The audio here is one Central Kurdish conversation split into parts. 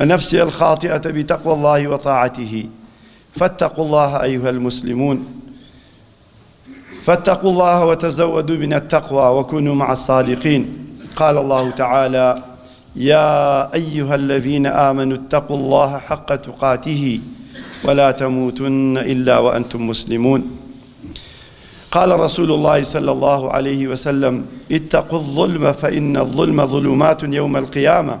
ونفسي الخاطئة بتقوى الله وطاعته فاتقوا الله أيها المسلمون فاتقوا الله وتزودوا من التقوى وكونوا مع الصادقين قال الله تعالى يا أيها الذين آمنوا اتقوا الله حق تقاته ولا تموتن إلا وأنتم مسلمون قال رسول الله صلى الله عليه وسلم اتقوا الظلم فإن الظلم ظلمات يوم القيامة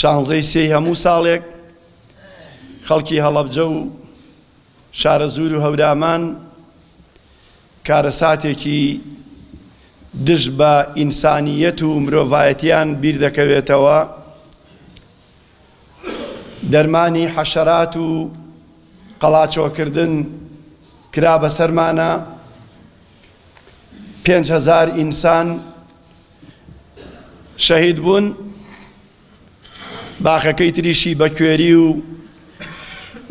شانزەی سێی هەموو ساڵێک خەڵکی هەڵەبجە و شارەزوور و هەورامان کارەساتێکی دژ بە ئینسانیەت و مرۆڤایەتیان بیردەکەوێتەوە دەرمانی حەشەرات و قەڵاچۆکردن کرا بەسەرمانە پێنج هەزار ئینسان شەهید بوون باخەکەی تریشی بە کوێری و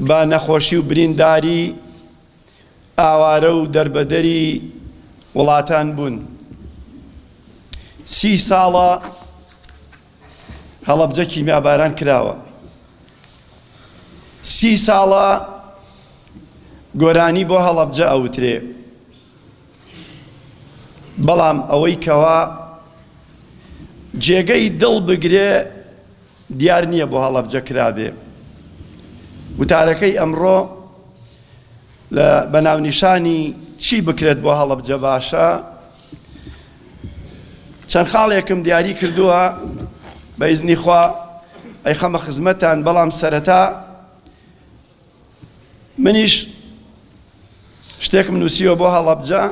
بە نەخۆشی و برینداری ئاوارە و دەربەدەری وڵاتان بوون سی ساڵە هەڵەبجە کیمیاباران کراوە سی ساڵە گۆرانی بۆ هەڵەبجە ئەوترێ بەڵام ئەوەی کەوا جێگەی دڵ بگرێ دیار نییە بۆ هەڵەبجە کرابێ وتارەکەی ئەمڕۆ لە بەناونیشانی چی بکرێت بۆ هەڵەبجە باشە چەند خاڵێکم دیاری کردووە بە ئیزنی خوا ئەی خەمە خزمەتان بەڵام سەرەتا منیش شتێکم نووسیوە بۆ هەڵەبجە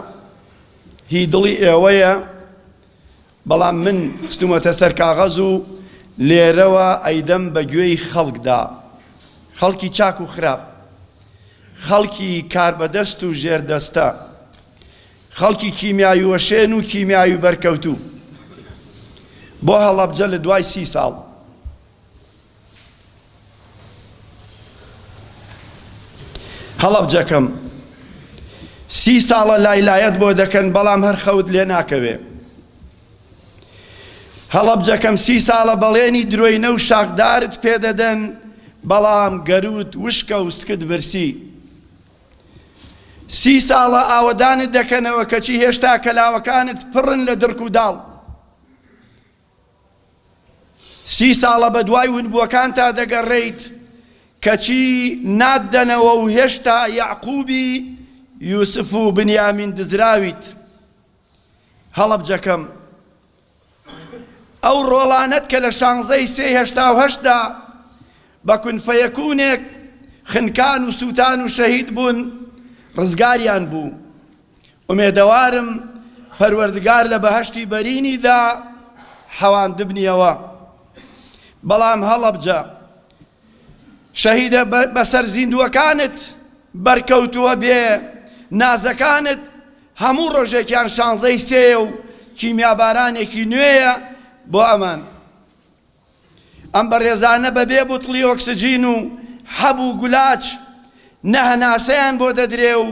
هی دڵی ئێوەیە بەڵام من خستومەتە سەر کاغەز و لێرەوە ئەیدەم بە گوێی خەڵکدا خەڵکی چاک و خراپ خەڵکی کاربەدەست و ژێردەستە خەڵکی کیمیاوی وەشێن و کیمیاوی بەرکەوتوو بۆ هەڵەبجە لە دوای سی ساڵ هەڵەبجەکەم سی ساڵە لای لایەت بۆ دەکەن بەڵام هەر خەوت لێ ناکەوێ هەڵەبجەکەم سی ساڵە بەڵێنی درۆینە و شاخدارت پێدەدەن بەڵام گەروت وشکە و سکت برسی سی ساڵە ئاوەدانت دەکەنەوە کەچی هێشتا کەلاوەکانت پڕن لە درک و داڵ سی ساڵە بەدوای ونبووەکانتا دەگەڕێیت، کەچی ناتدەنەوە و هێشتا یەعقووبی یوسف و بنیامین دزراویت. هەڵەبجەکەم، ئەو ڕۆڵانەت کە لە شانزەی سێی هەشتا و هەشتدا بە کونفەیەکوونێک خنکان و سووتان و شەهید بوون، ڕزگاریان بوو. ئومێدەوارم پەروەردگار لە بەهەشتی بەرینیدا حەواندبنیەوە بەڵام هەڵەبجە شەهیدە بەسەر زیندووەکانت بەرکەوتووە بێ نازەکانت هەموو ڕۆژێکیان شانزەی سێ و کیمیابارانێکی نوێیە بۆ ئەمان. ئەم بەڕێزانە بە بێ بوتڵی ئۆکسجین و حەب و گولاچ نە هەناسەیان بۆ دەدرێ و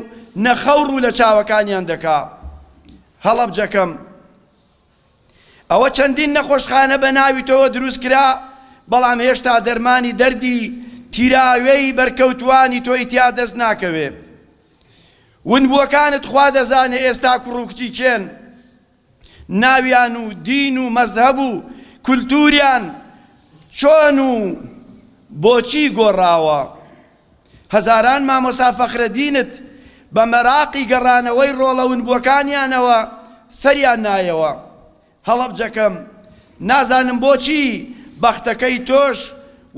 نە خەو ڕوو لە چاوەکانیان دەکا. هەڵەبجەکەم، ئەوە چەندین نەخۆشخانە بە ناوی تۆوە دروست کرا، بەڵام هێشتا دەرمانی دەردی تیراوێی بەرکەوتووانی تۆی تیا دەست ناکەوێ. ونبووەکانت خوا دەزانێ ئێستا کوڕ و کچی کێن. ناویان و دین و مەزهەب و کولتووریان چۆن و بۆچی گۆڕاوە؟ هەزاران مامۆسا فەخرەدینت بە مەراقی گەڕانەوەی ڕۆڵە ونبووەکانیانەوە سەریان نایەوە. هەڵەبجەکەم، نازانم بۆچی بەختەکەی تۆش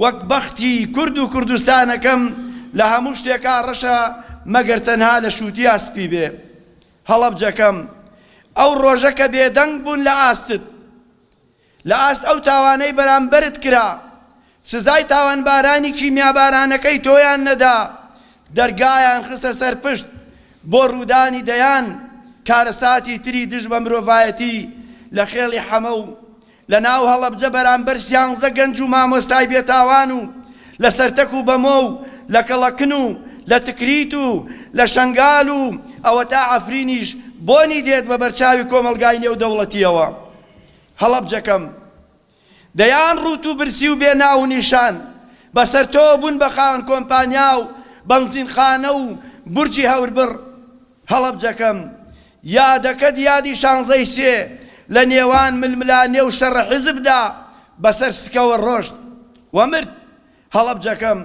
وەک بەختی کورد و کوردستانەکەم لە هەموو شتێکا ڕەشە مەگەر تەنها لە شووتیا سپی بێ. هەڵەبجەکەم ئەو ڕۆژە کە بێدەنگ بوون لە ئاستت لە ئاست ئەو تاوانەی بەرامبەرت کرا سزای تاوانبارانی کیمیابارانەکەی تۆیان نەدا دەرگایان خستە سەر پشت بۆ ڕوودانی دەیان کارەساتی تری دژ بە مرۆڤایەتی لە خێڵی حەمە و لە ناو هەڵەبجە بەرامبەر سیانزە گەنج و مامۆستای بێتاوان و لە سەرتەک و بەمۆ و لە کەڵەکن و لە تکریت و لە شەنگال و ئەوەتا عەفرینیش بۆنی دێت بە بەرچاوی کۆمەڵگای نێودەوڵەتییەوە هەڵەبجەکەم دەیان ڕووت و برسی و بێ ناو و نیشان بەسەر تۆوە بوون بە خاوەن کۆمپانیا و بەنزینخانە و بورجی هەوربڕ. هەڵەبجەکەم یادەکەت یادی شانزەی سێ لە نێوان ململانێ و شەڕە حیزبدا بەسەر سکەوە ڕۆشت و مرد. هەڵەبجەکەم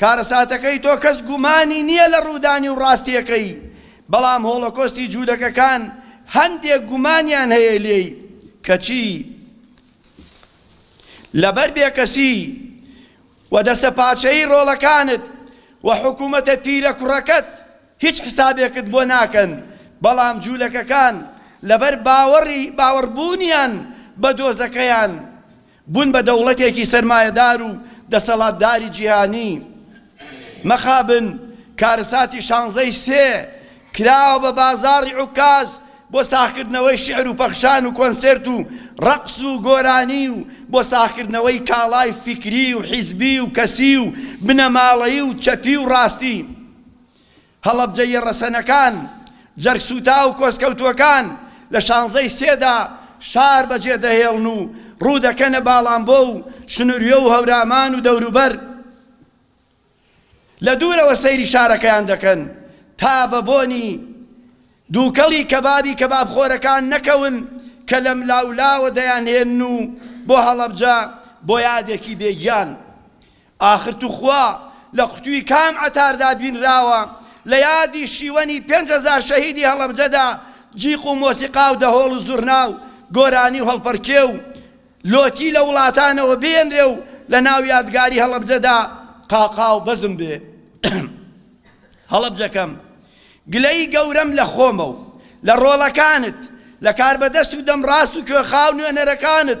کارەساتەکەی تۆ کەس گومانی نییە لە ڕوودانی و ڕاستییەکەی، بەڵام هۆڵۆکۆستی جوولەکەکان هەندێک گومانیان هەیە لێی کەچی لەبەر بێکەسی و دەستەپاچەیی ڕۆڵەکانت و حکوومەتە پیرە کوڕەکەت هیچ حسابێکت بۆ ناکەن، بەڵام جولەکەکان لەبەر باوەڕی باوەڕبوونیان بە دۆزەکەیان بوون بە دەوڵەتێکی سەرمایەدار و دەسەڵاتداری جیهانی. مەخابن کارەساتی شانزەی سێ کراوە بە بازاڕی عوکاز بۆ ساخکردنەوەی شیعر و پەخشان و کۆنسێرت و ڕەقس و گۆرانی و بۆ ساخکردنەوەی کاڵای فیکری و حیزبی و کەسی و بنەماڵەیی و چەپی و ڕاستی. هەڵەبجەییە ڕەسەنەکان، جەرگسووتاو و کۆسکەوتووەکان لە شانزەی سێدا شار بەجێدەهێڵن و ڕوو دەکەنە باڵانبۆ و شنوریۆ و هەورامان و دەوروبەر. لە دوورەوە سەیری شارەکەیان دەکەن تا بە بۆنی دووکەڵی کەبابی کەبابخۆرەکان نەکەون کە لەملاولاوە دەیانهێنن و بۆ هەڵەبجە بۆ یادێکی بێگیان. ئاخر توخوا لە قوتوی کام عەتاردا بینراوە لە یادی شیوەنی پێنج هەزار شەهیدی هەڵەبجەدا جیق و مۆسیقا و دەهۆڵ و زورنا و گۆرانی و هەڵپەرکێ و لۆتی لە وڵاتانەوە بێنرێ و لە ناو یادگاری هەڵەبجەدا قاقا و بەزم بێ؟ هەڵەبجەکەم، گلەیی گەورەم لە خۆمە و لە ڕۆڵەکانت، لە کاربەدەست و دەمڕاست و کوێخا و نوێنەرەکانت،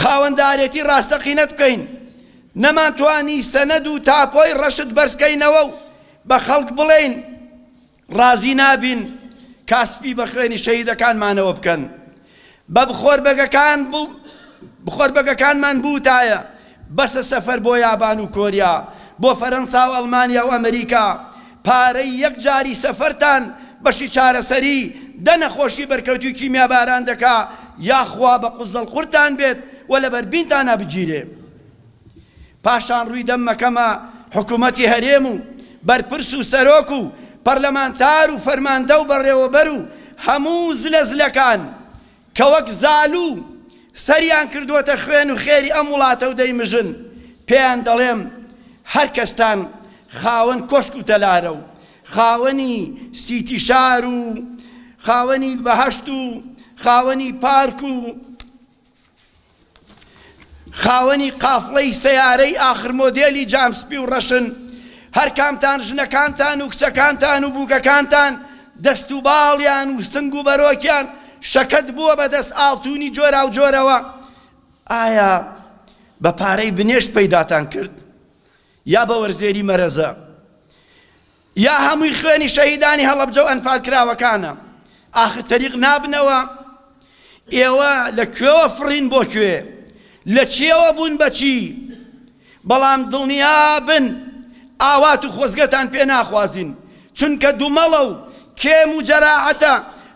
خاوەندارێتی ڕاستەقینەت بکەین، نەمانتوانی سەنەد و تاپۆی ڕەشت بەرزکەینەوە و بە خەڵک بڵێین ڕازی نابین کاسپی بە خوێنی شەهیدەکانمانەوە بکەن، بە بخۆربەگەکان بخۆربەگەکانمان بووتایە، بەسە سەفەر بۆ یابان و کۆریا بۆ فەرەنسا و ئەڵمانیا و ئەمریکا پارەی یەک جاری سەفەرتان بەشی چارەسەری دە نەخۆشی بەرکەوتوی کیمیا باران دەکا یاخوا بە قوزەڵ قورتان بێت و لە بەربینتانا بگیرێ پاشان ڕوی دەم مەکەمە حکومەتی هەرێم و بەرپرس و سەرۆک و پەرلەمانتار و فەرماندە و بەڕێوەبەر و هەموو زلە زلەکان کە وەک زالو سەریان کردووەتە خوێن و خێری ئەم وڵاتە و دەیمژن، پێیان دەڵێم هەر کەستان خاوەن کۆشک و تەلارە و خاوەنی سیتی شار و خاوەنی بەهەشت و خاوەنی پارک و، خاوەنی قافڵەی سەیارەی ئاخر مۆدێلی جام سپی و ڕەشن هەرکامتان ژنەکانتان و کچەکانتان و بووکەکانتان دەست و باڵیان و سنگ و بەرۆکیان شەکەت بووە بە دەست ئاڵتونی جۆرا و جۆرەوە ئایا بە پارەی بنێشت پەیداتان کرد یا بە وەرزێری مەرەزە یا هەمووی خوێنی شەهیدانی هەڵەبجەو ئەنفال کراوەکانە ئاخر تەریق نابنەوە ئێوە لە کوێوە فڕین بۆ کوێ لە چیەوە بوون بە چی بەڵام دڵنیابن ئاوات و خۆزگەتان پێ ناخوازین چونکە دومەڵە و کێم و جەراعەتە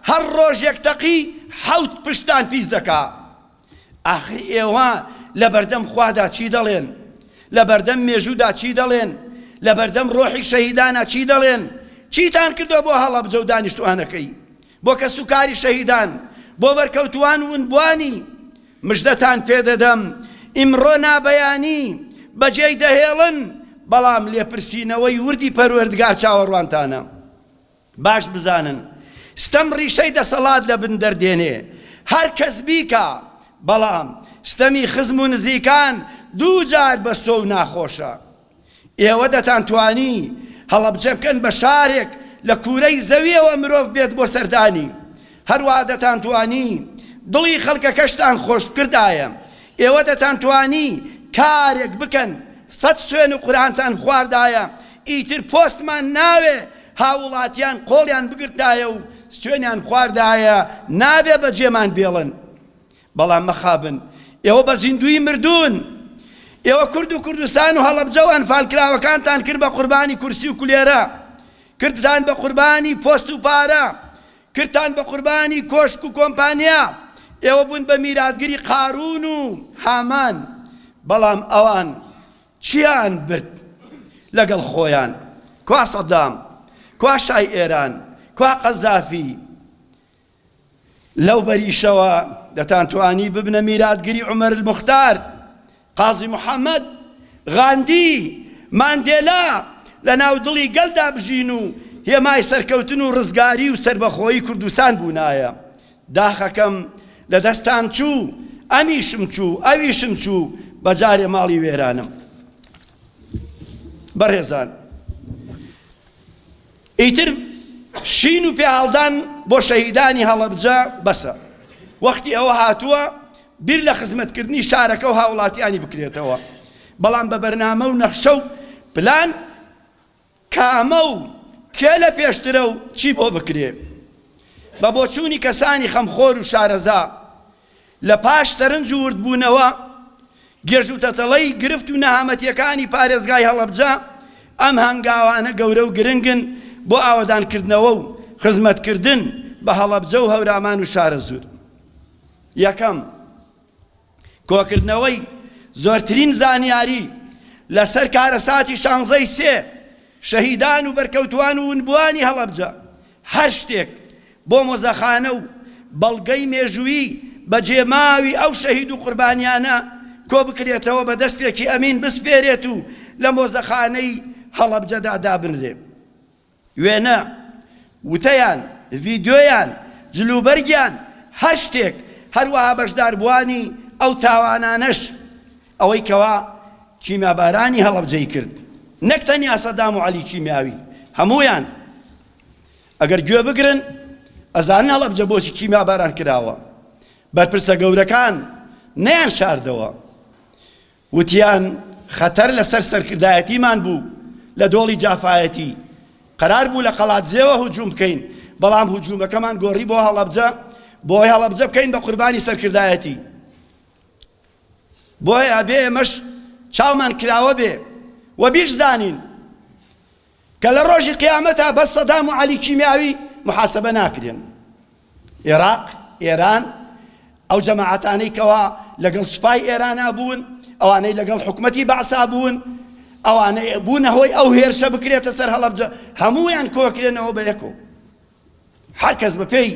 هەر ڕۆژێک تەقی حەوت پشتان پیس دەکا ئاخر ئێوە لەبەردەم خوادا چی دەڵێن؟ لەبەردەم مێژوودا چی دەڵێن؟ لەبەردەم ڕۆحی شەهیدانا چی دەڵێن؟ چیتان کردوە بۆ هەڵەبجە و دانیشتوانەکەی؟ بۆ کەسوکاری شەهیدان؟ بۆ بەرکەوتوان ونبوانی؟ مژدەتان پێدەدەم ئیمڕۆ نابەیانی بەجێی دەهێڵن، بەڵام لێپرسینەوەی وردی پەروەردگار چاوەڕوانتانە. باش بزانن ستەم ڕیشەی دەسەڵات لە بن دەردێنێ هەر کەس بیکا بەڵام ستەمی خزم و نزیکان دوو جار بەسۆ و ناخۆشە ئێوە دەتان توانی هەڵەبجە بکەن بە شارێک لە کوورەی زەویەوە مرۆڤ بێت بۆ سەردانی هەروا دەتان توانی دڵی خەڵکەکەشتان خۆش بکردایە ئێوە دەتان توانی کارێک بکەن سەد سوێن و قورانتان خواردایە ئیتر پۆستمان ناوێ هاووڵاتیان قۆڵیان بگرتایە و ستوێنیان بخواردایە نابێ بە جێمان بێڵن. بەڵام مەخابن. ئێوە بە زیندوویی مردوون. ئێوە کورد و کوردستان و هەڵەبجە و ئەنفالکراوەکانتان کرد بە قوربانی کورسی و کولێرە. کردتان بە قوربانی پۆست و پارە. کردتان بە قوربانی کۆشک و کۆمپانیا. ئێوە بوون بە میراتگری قاروون و هامان. بەڵام ئەوان. چیان برد لەگەڵ خۆیان؟ کوا سەدام؟ کوا شای ئێران؟ کوا قەزافی؟ لەو بەریشەوە دەتانتوانی ببنە میراتگری عومەر المختار، قازی محەمەد، غاندی، ماندێلا، لە ناو دڵی گەلدا بژین و هێمای سەرکەوتن و ڕزگاری و سەربەخۆیی کوردستان بوونایە. داخەکەم لە دەستان چوو، ئەمیشم چوو، ئەویشم چوو، بە جارێ ماڵی وێرانم. بەڕێزان، ئیتر شین و پێهەڵدان بۆ شەهیدانی هەڵەبجە بەسە. وەختی ئەوە هاتووە بیر لە خزمەتکردنی شارەکە و هاوڵاتیانی بکرێتەوە، بەڵام بە بەرنامە و نەخشە و پلان، کامە و کێ لە پێشترە و چی بۆ بکرێ؟ بە بۆچوونی کەسانی خەمخۆر و شارەزا، لە پاش سەرنج و وردبوونەوە، گێژ و تەتەڵەی گرفت و نەهامەتییەکانی پارێزگای هەڵەبجە، ئەم هەنگاوانە گەورە و گرنگن بۆ ئاوەدانکردنەوە و خزمەتکردن بە هەڵەبجە و هەورامان و شارەزوور. یەکەم. کۆکردنەوەی زۆرترین زانیاری لەسەر کارەساتی شانزەی سێ شەهیدان و بەرکەوتوان و ونبوانی هەڵەبجە هەر شتێک بۆ مۆزەخانە و بەڵگەی مێژوویی بەجێماوی ئەو شەهید و قوربانیانە کۆبکرێتەوە بە دەستێکی ئەمین بسپێرێت و لە مۆزەخانەی هەڵەبجەدا دابنرێ. وێنە، وتەیان، ڤیدیۆیان، جلوبەرگیان، هەر شتێک، هەروەها بەشداربووانی ئەو تاوانانەش، ئەوەی کەوا کیمیابارانی هەڵەبجەی کرد، نەک تەنیا سەدام و عەلی کیمیاوی، هەموویان ئەگەر گوێ بگرن ئەزانن هەڵەبجە بۆچی کیمیاباران کراوە، بەرپرسە گەورەکان نەیانشاردەوە. وتیان خەتەر لەسەر سەرکردایەتیمان بوو لە دۆڵی جافایەتی، قەرار بوو لە قەڵادزێوە هجووم بکەین، بەڵام هجوومەکەمان گۆڕی بۆ هەڵەبجە، بۆی هەڵەبجە بکەین بە قوربانی سەرکردایەتی، بۆیە ئەبێ ئێمەش چاومان کراوە بێ و بیشزانین. کە لە ڕۆژی قیامەتا بە سەدام و عەلی کیمیاوی محاسەبە ناکرێن ئێراق ئێران ئەو جەماعەتانەی کەوا لەگەڵ سوپای ئێرانا بوون ئەوانەی لەگەڵ حکومەتی بەعسا بوون ئەوانەی بوونە هۆی ئەو هێرشە بکرێتە سەر هەڵەبجە هەموویان کۆکرێنەوە بە یەکەوە هەر کەس بە پێی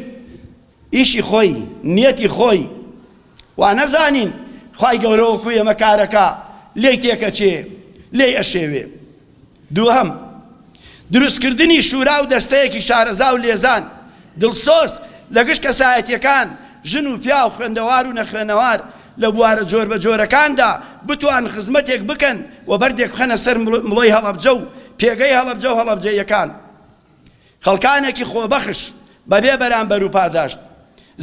ئیشی خۆی نیەتی خۆی وا نەزانین خوای گەورە وەکو ئێمە کارەکا لێی تێکەچێ لێی ئەشێوێ دووهەم دروستکردنی شورا و دەستەیەکی شارەزا و لێزان دڵسۆز لە گشت کەسایەتیەکان ژن و پیا و خوێندەوار و نەخوێنەوار لە بوارە جۆر بە جۆرەکاندا بتوان خزمەتێک بکەن و بەردێک بخەنە سەر مڵۆی هەڵەبجە و پێگەی هەڵەبجە و هەڵەبجەیەکان خەڵکانێکی خۆبەخش بەبێ بەرامبەر و پاداشت،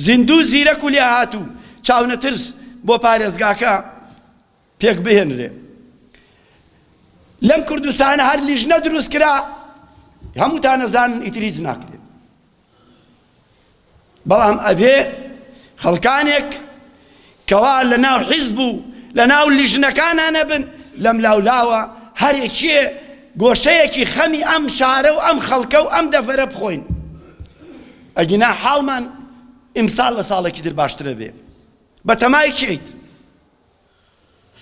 زیندوو، زیرەک و لێهاتوو، چاونەترس بۆ پارێزگاکە پێک بهێنرێ. لەم کوردستانە هەر لیژنە دروست کرا، هەمووتان ئەزانن ئیتر هیچ ناکرێ. بەڵام ئەبێ خەڵکانێک کەوا لە ناو حیزب و لە ناو لیژنەکانە نەبن لەم لاولاوە هەرێکیێ گۆشەیەکی خەمی ئەم شارە و ئەم خەڵکە و ئەم دەفەرە بخۆین ئەگینا حاڵمان ئیمسال لە ساڵێکی تر باشترە بێ بەتەمای کێیت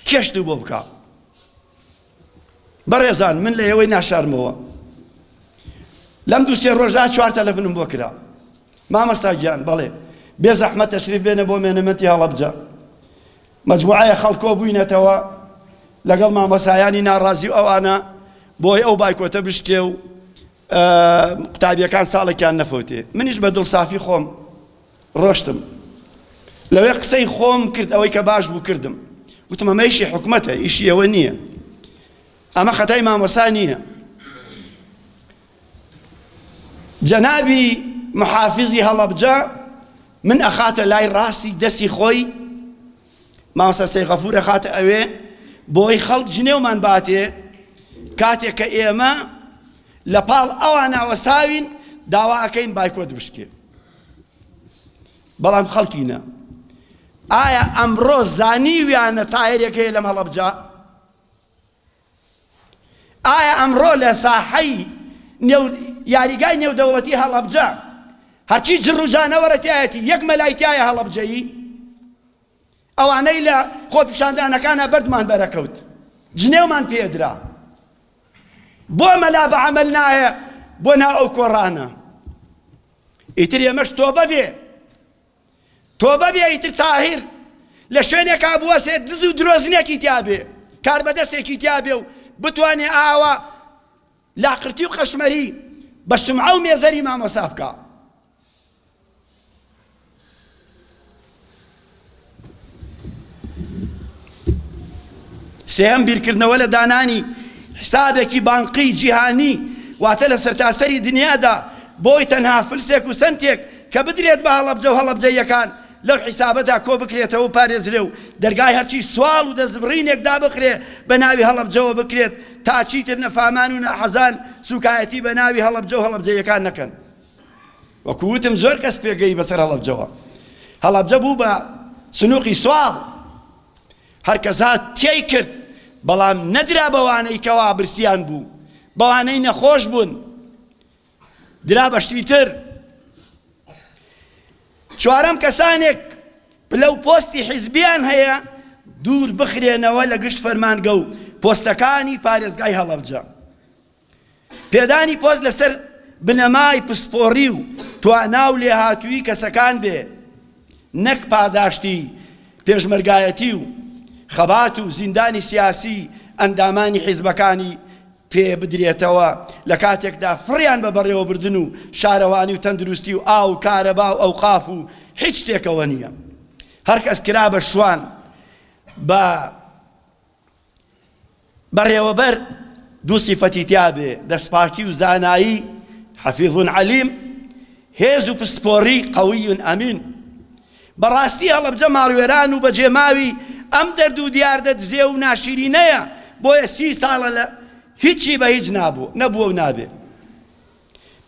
کێشت و بۆ بکە بەڕێزان من لە ئێوەی ناشارمەوە لەم دوو سێ ڕۆژدا چوار تەلەفنم بۆ کرا مامەستا گیان بەڵێ بێ زەحمە تەشریف بێنە بۆ مێنەمەتی هەڵەبجە مجموعەیە خەڵکۆ بووینەتەوە لەگەڵ مامەسایانی ناڕازی و ئەوانە بۆی ئەو بایکۆتە بشکێ و قوتابیەکان ساڵێکیان نەفەوتێ منیش بە دڵسافی خۆم ڕۆشتم لەوێ قسەی خۆم کرد ئەوەی کە باش بوو کردم وتم ئەمە ئیشی حکومەتە ئیشی ئەوە نییە ئەمە خەتای مامۆسا نییە جەنابی محافزی هەڵەبجە من ئەخاتە لای ڕاستی دەسی خۆی ماوسە سەیغەفور ئەخاتە ئەوێ بۆی خەڵک جنێومان باتێ کاتێک کە ئێمە لە پاڵ ئەوانەوە ساوین داواکەین بایکۆت بشکێ بەڵام خەڵکی نا. ئایا ئەمڕۆ زانیویانە تایەرێک هەیە لەم هەڵەبجە؟ ئایا ئەمڕۆ لە ساحەی نێو یاریگای نێودەوڵەتی هەڵەبجە هەرچی جڕ و جانەوەرە تایەتی یەک مەلای تایە هەڵەبجەیی؟ ئەوانەی لە خۆپیشاندانەکانا بەردمان بەرەکەوت جنێومان پێدرا بۆ مەلا بە عمل نایە بۆ ناو ئەو کۆڕانە ئیتر ئێمەش تۆبە بێ تۆبە بێ ئیتر تاهیر لە شوێنێکا بوەسێت دز و درۆزنێکی تیاابێ کار بەدەستێکی تیاابێ و بتوانێ ئاوا لاقرتی و قەشمەری بە سمعە و مێزەری مامۆسا بکە سێیەم بیرکردنەوە لە دانانی حسابێکی بانقی جیهانی واتە لە سەرتاسەری دنیادا بۆی تەنها فلسێک و سنتێک کە بدرێت بە هەڵەبجە و هەڵەبجەیەکان لەو حیسابەدا کۆ بکرێتەوە و پارێزرێ و دەرگای هەرچی سواڵ و دەستبڕینێک دابخرێ بە ناوی هەڵەبجەوە بکرێت تا چیتر نەفامان و ناحەزان سوکایەتی بە ناوی هەڵەبجە و هەڵەبجەیەکان نەکەن. وەکو وتم زۆر کەس پێگەی بەسەر هەڵەبجەوە هەڵەبجە بوو بە سنوقی سواڵ هەرکەسا تێی کرد بەڵام نەدرا بەوانەی کەوا برسیان بوو بەوانەی نەخۆش بوون درا بەشتی تر چوارەم کەسانێک پلە و پۆستی حیزبیان هەیە دوور بخرێنەوە لە گشت فەرمانگە و پۆستەکانی پارێزگای هەڵەبجە پێدانی پۆست لەسەر بنەمای پسپۆڕی و توانا و لێهاتوویی کەسەکان بێ نەک پاداشتی پێشمەرگایەتی و خەبات و زیندانی سیاسی ئەندامانی حیزبەکانی پێ بدرێتەوە لە کاتێکدا فڕیان بە بەڕێوەبردن و شارەوانی و تەندروستی و ئاو و کارەبا و ئەوقاف و هیچ شتێکەوە نییە هەرکەس کرا بە شوان بە بەڕێوەبەر دوو سیفەتی تیا بێ، دەستپاکی و زانایی، حفیظ علیم، هێز و پسپۆڕی، قوی امین. بەڕاستی هەڵەبجە ماڵوێران و بەجێماوی ئەم دەرد و دیاردە دزێو و ناشیرینەیە، بۆیە سی ساڵە لە هیچی بە هیچ نابوو، نەبووە و نابێ.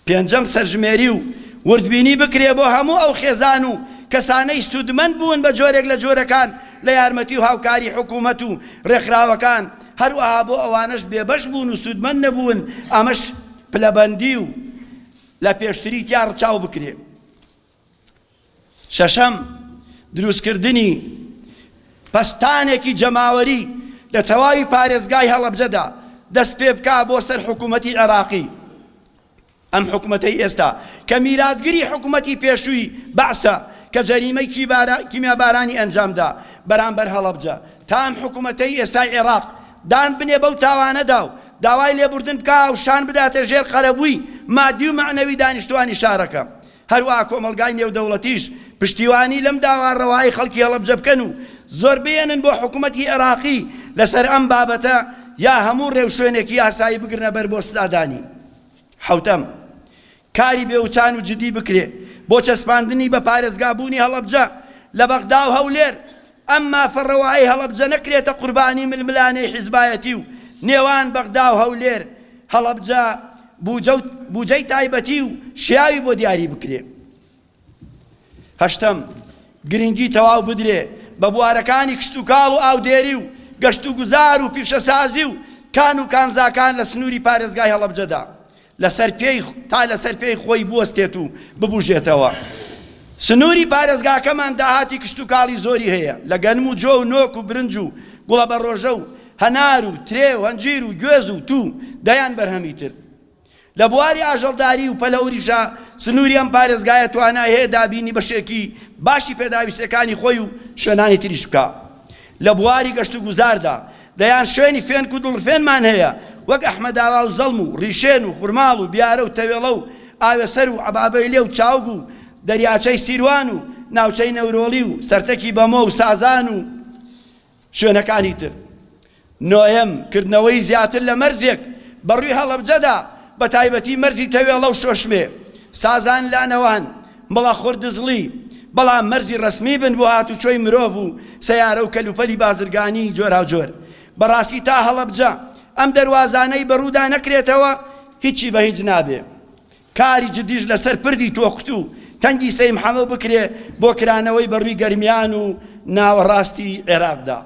پێنجەم، سەرژمێری و وردبینی بکرێ بۆ هەموو ئەو خێزان و کەسانەی سوودمەند بوون بە جۆرێک لە جۆرەکان لە یارمەتی و هاوکاری حکوومەت و ڕێکخراوەکان، هەروەها بۆ ئەوانەش بێبەش بوون و سوودمەند نەبوون، ئەمەش پلەبەندی و لە پێشتری تیا ڕچاو بکرێ. شەشەم، دروستکردنی پەستانێکی جەماوەری لە تەواوی پارێزگای هەڵەبجەدا دەست پێ بکا بۆ سەر حکوومەتی عێراقی، ئەم حکوومەتەی ئێستا کە میراتگری حکوومەتی پێشووی بەعسە کە جەریمەی کیمیابارانی ئەنجام دا بەرامبەر هەڵەبجە، تا ئەم حکوومەتەی ئێستای عێراق دان بنێ بەو تاوانەدا و داوای لێبوردن بکا و شان بداتە ژێر قەرەبووی ماددی و مەعنەوی دانیشتووانی شارەکە. هەروەها کۆمەڵگای نێودەوڵەتیش پشتیوانی لەم داوا ڕەوایەی خەڵکی هەڵەبجە بکەن و زۆر بێنن بۆ حکومەتی عێراقی لەسەر ئەم بابەتە یا هەموو ڕێوشوێنێکی یاسایی بگرنە بەر بۆ سزادانی. حەوتەم، کاری بێوچان و جدی بکرێ بۆ چەسپاندنی بە پارێزگابوونی هەڵەبجە لە بەغدا و هەولێر ئەم مافە ڕەوایەی هەڵەبجە نەکرێتە قوربانی ململانێی حیزبایەتی و نێوان بەغدا و هەولێر، هەڵەبجە بوجە و بوجەی تایبەتی و شیاوی بۆ دیاری بکرێ. هەشتەم، گرنگی تەواو بدرێ بە بوارەکانی کشتوکاڵ و ئاودێری و گەشتوگوزار و پیشەسازی و کان و کانزاکان لە سنووری پارێزگای هەڵەبجەدا. لەسەر پێی تا لەسەر پێی خۆی بوەستێت و ببوژێتەوە. سنووری پارێزگاکەمان داهاتی کشتوکاڵی زۆری هەیە، لە گەنم و جۆ و نۆک و برنج و گوڵەبەڕۆژە و هەنار و ترێ و هەنجیر و گوێز و توو دەیان بەرهەمی تر. لە بواری ئاژەڵداری و پەلەوریشە سنووری ئەم پارێزگایە توانای هەیە دابینی بەشێکی باشی پێداویستییەکانی خۆی و شوێنانی تریش بکا. لە بواری گەشتوگوزاردا دەیان شوێنی فێنک و دڵرفێنمان هەیە، وەک ئەحمەداوا و زەڵم و ڕیشێن و خورماڵ و بیارە و تەوێڵە و ئاوێسەر و عەبابەیلێ و چاوگ و دەریاچەی سیروان و ناوچەی نەورۆڵی و سەرتەکی بەمۆ و سازان و شوێنەکانی تر. نۆیەم، کردنەوەی زیاتر لە مەرزێک بەڕووی هەڵەبجەدا، بەتایبەتی مەرزی تەوێڵە و شۆشمێ، سازان، لانەوان، مەڵا خۆر دزڵی بەڵام مەرزی ڕەسمی بن بۆ هاتوچۆی مرۆڤ و سەیارە و کەلوپەلی بازرگانی جۆراوجۆر بەڕاستی تا هەڵەبجە ئەم دەروازانەی بەڕوودا نەکرێتەوە هیچی بە هیچ نابێ کاری جدیش لەسەر پردی تۆقت و تەنگی سەیمحەمە بکرێ بۆ کرانەوەی بەڕووی گەرمیان و ناوەڕاستی عێراقدا.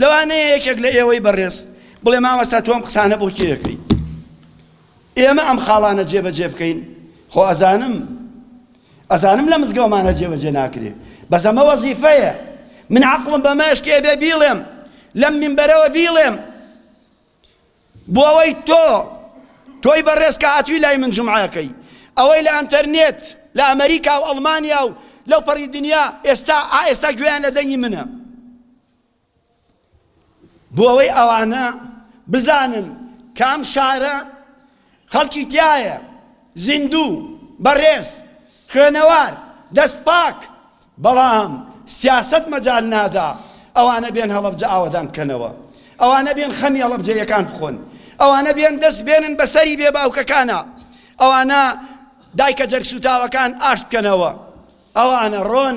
لەوانەیە یەکێک لە ئێوەی بەڕێز بڵێ مامەستا تۆ ئەم قسانە بۆ کێ ئەکەی ئێمە ئەم خاڵانە جێبەجێ بکەین خۆ ئەزانم ئەزانم لە مزگەومانە جێبەجێ ناکرێ بەس ئەمە وەزیفەیە من عقڵم بەمەشکێ بێ بیڵێم لەم منبەرەوە بیڵێم بۆ ئەوەی تۆ تۆی بەڕێز کە هاتووی لای من جومعەکەی ئەوەی لە ئەنتەرنێت لە ئەمریکا و ئەڵمانیا و لەو پەڕی دنیا ئێستا ئێستا گوێیان لە دەنگی منە بۆ ئەوەی ئەوانە بزانن کام شارە خەڵکی تیایە زیندوو، بەڕێز، خوێنەوار، دەستپاک، بەڵام سیاسەت مەجال نادا ئەوانە بێن هەڵەبجە ئاوەدان بکەنەوە، ئەوانە بێن خەمی هەڵەبجەییەکان بخۆن، ئەوانە بێن دەست بێنن بە سەری بێ باوکەکانا، ئەوانە دایکە جەرگسووتاوەکان ئاشت بکەنەوە، ئەوانە ڕۆن.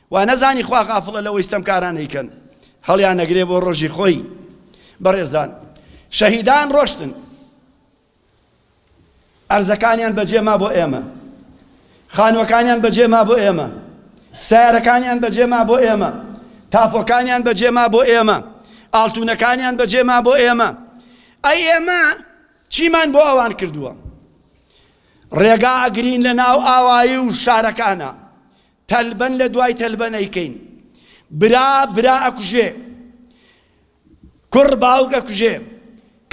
وا نەزانی خوا غافڵە لەوەی ستەمکاران ئەیکەن هەڵیان ئەگرێ بۆ ڕۆژی خۆی بەڕێزان شەهیدان ڕۆشتن ئەرزەکانیان بەجێ ما بۆ ئێمە خانوەکانیان بەجێ ما بۆ ئێمە سیارەکانیان بەجێ ما بۆ ئێمە تاپۆکانیان بەجێ ما بۆ ئێمە ئاڵتونەکانیان بەجێ ما بۆ ئێمە ئەی ئێمە چیمان بۆ ئەوان کردووە ڕێگا ئەگرین لە ناو ئاوایی و شارەکانە تەلبەن لە دوای تەلبەن ئەیکەین برا برا ئەکوژێ کوڕ باوک ئەکوژێ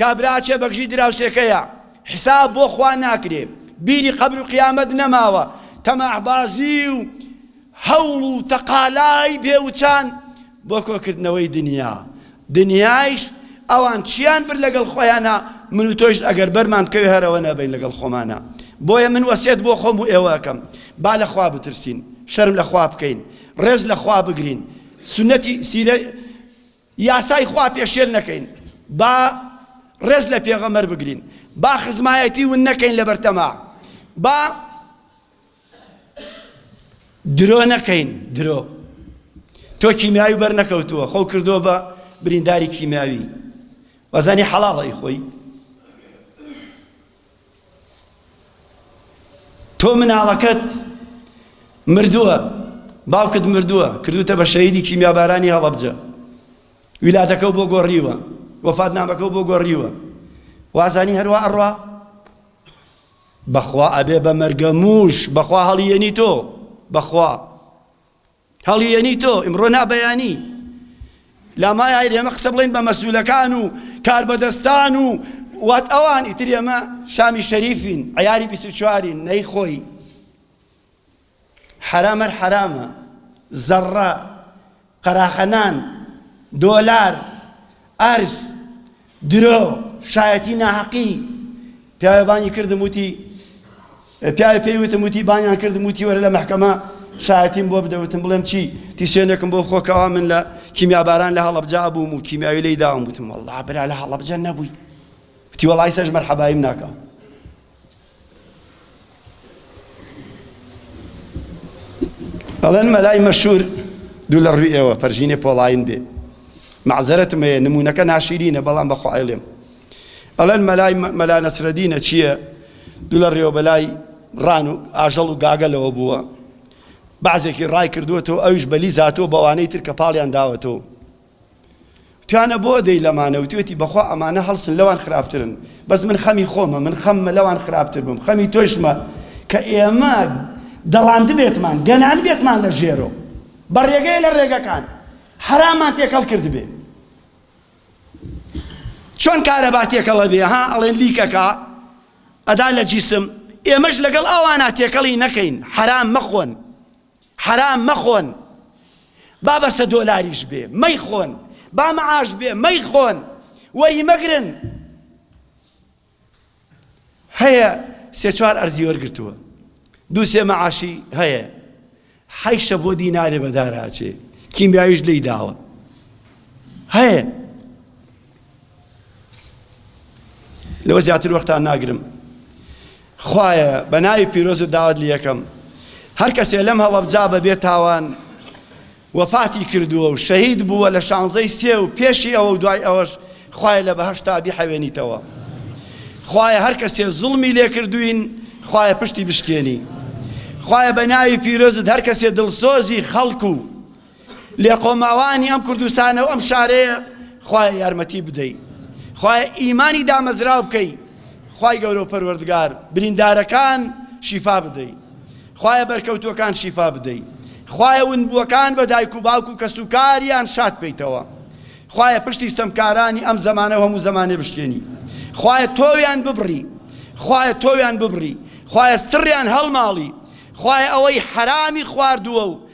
کابرا ئەچێ بەگژی دراوسێکەیە حساب بۆ خوا ناکرێ بیری قەبر و قیامەت نەماوە تەماحبازی و هەوڵ و تەقالای بێوچان بۆ کۆکردنەوەی دنیا دنیایش ئەوان چیان برد لەگەڵ خۆیانا من و تۆیش ئەگەر بەرمان بکەوێ هەرەوە نەبین لەگەڵ خۆمانا بۆیە من وەسێت بۆ خۆم و ئێوە ئەکەم با لە خوا بترسین شەرم لە خوا بکەین ڕێز لە خوا بگرین سنەتی سیرە یاسای خوا پێشێل نەکەین با ڕێز لە پێغەمەر بگرین با خزمایەتی ون نەکەین لە بەرتەما با درۆ نەکەین درۆ تۆ کیمیاوی بەر نەکەوتووە خۆ کردووە بە برینداری کیمیاوی وەزانی حەڵاڵی خۆی تۆ مناڵەکەت مردووە باوکت مردووە کردوتە بە شەهیدی کیمیابارانی هەڵەبجە ویلاتەکە بۆ گۆڕیوە وەفاتنامەکە بۆ گۆڕیوە وازانی هەروە ئەڕوا بەخوا ئەبێ بە مەرگە مووش بەخوا هەڵی یەنی تۆ بەخوا هەڵی یەنی تۆ ئمڕۆ نابەیانی لامایە ئێمە قسە بڵین بە مەسوولەکان و کاربەدەستان و وات ئەوان ئیتر ئێمە شامی شەریفین عیاری بیست و چوارین نەیخۆی حەرامەر حەرامە، زەڕڕە، قەراخە نان، دۆلار، ئەرز، درۆ، شایەتی ناهەقی، پیاوێ بانگی کردم وتی پیاوێ پێی وتم وتی بانگیان کردم وتی وەرە لە مەحکەمە شایەتیم بۆ بدە وتم بڵێم چی تیشێنێکم بۆ خۆکەوا من لە کیمیاباران لە هەڵەبجا بووم و کیمیاوی لێی داوم وتم وەڵڵا برا لە هەڵەبجە نەبووی وتی وەڵای سەرش مەرحەباییم ناکەم ئەڵێن مەلای مەشور دوو لە ڕووی ئێوە پەرژینێ پۆڵاین بێ معزەرەتم هەیە نمونونەکە ناشیرینە بەڵام بەخوایلێم ئەڵێن مەلای مەلا نەسرەدینە چییە دوو لە ڕێوە بەلای ڕان و ئاژەڵ و گاگەلەوە بووە بەعزێکی ڕای کردووەەوە ئەوش بەلی زیاتوە بەوانەی تر کە پاڵیان داوەتەوە وتیانە بۆ دەی لەمانە وتوێتی بەخوا ئەمانە هەڵسن لەوان خراپترن بەس من خەمی خۆمە من خەممە لەوان خراپتر بم خەمی تۆشمە کە ئێمە دەڵاند بێتمان گەنان بێتمان لە ژێرۆ بە ڕێگەی لە ڕێگەکان حرامان تێکەڵ کرد بێ چۆن کارەبا تێکەڵە بێ ها ئەڵێن لیکەکە ئەدا لە جیسم ئێمەش لەگەڵ ئەوانە تێکەڵی نەکەین حرام مەخۆن حەرام مەخۆن با بە سە دۆلاریش بێ مەیخۆن، با مەعاش بێ مەیخۆن، وەری مەگرن. هەیە سێ چوار ئەرزی وەرگرتووە دوو سێ مەعاشی هەیە حیشە بۆ دینارێ بەداراچێ کیمیاویش لی داوە هەیە لەوە زیاتر وەختان ناگرم خوایە بە ناوی پیرۆزت داوات لە یەکەم هەر کەسێ لەم هەڵەبجا بەبێ تاوان وەفاتی کردووە و شەهید بووە لە شانزەی سێ و پێشی ئەوە و دوای ئەوەش خوای لە بەهشتا بیحەوێنیتەوە خوایە هەر کەسێ زوڵمی لێکردوین خوایە پشتی بشکێنی خوایە بە ناوی پیرۆزت هەر کەسێ دڵسۆزی خەڵکو و لێقەوماوانی ئەم کوردستانە و ئەم شارەیە خوایە یارمەتی بدەی خوایە ئیمانی دامەزراو بکەی خوای گەورە و پەروەردگار بریندارەکان شیفا بدەی خوایە بەرکەوتوەکان شیفا بدەی خوایە ونبووەکان بە دایک و باوک و کەس و کاریان شاد پیتەوە خوایە پشتی ستەمکارانی ئەم زمانە هەموو زمانێ بشکێنی خوایە تۆویان ببڕی خوایە تۆویان ببڕی خوایە سڕیان هەڵماڵی خوایە ئەوەی حەرامی خواردووە و